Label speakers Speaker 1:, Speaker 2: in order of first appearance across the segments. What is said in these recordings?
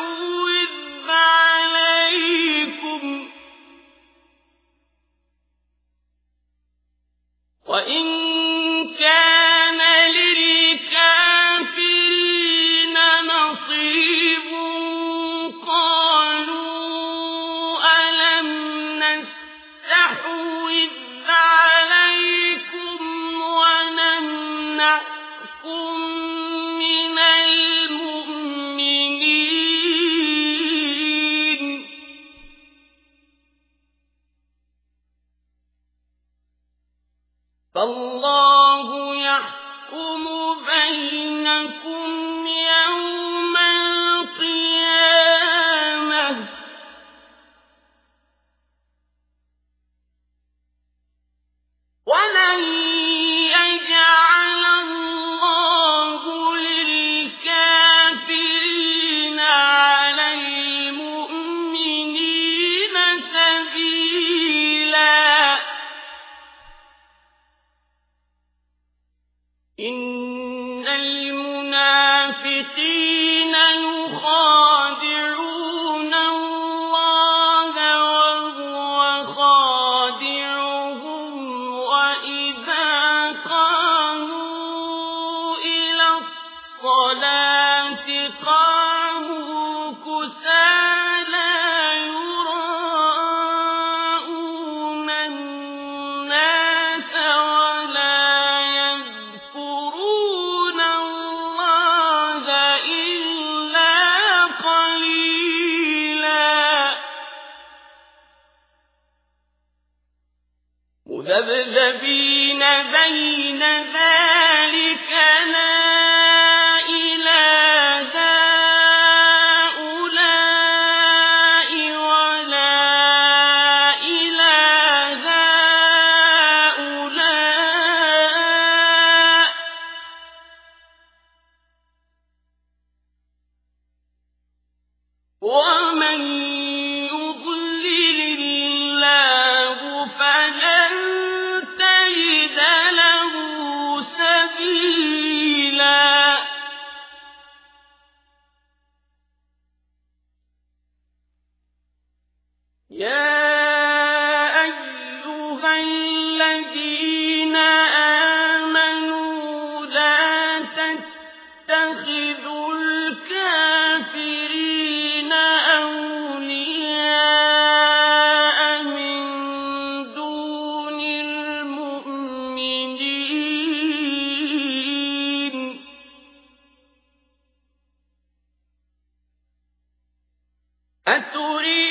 Speaker 1: وإن فالله المنافقين مذبذبين بين ذلك لا إلى هؤلاء ولا إلى هؤلاء. ومن الذين آمنوا لا تتخذوا الكافرين أولياء من دون المؤمنين. أتريدون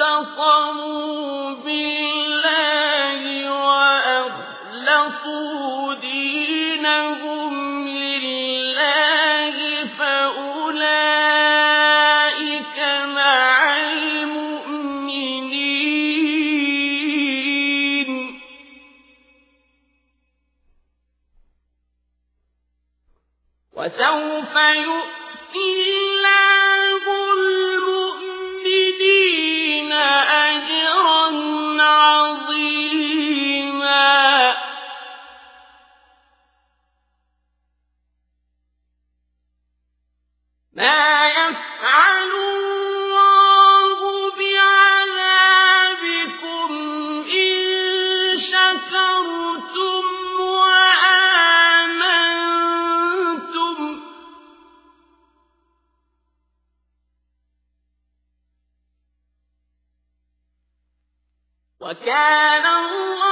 Speaker 1: واعتصموا بالله وأخلصوا دينهم سوف يؤتي الله المؤمنين أجرا عظيما. ما يفعل وكان الله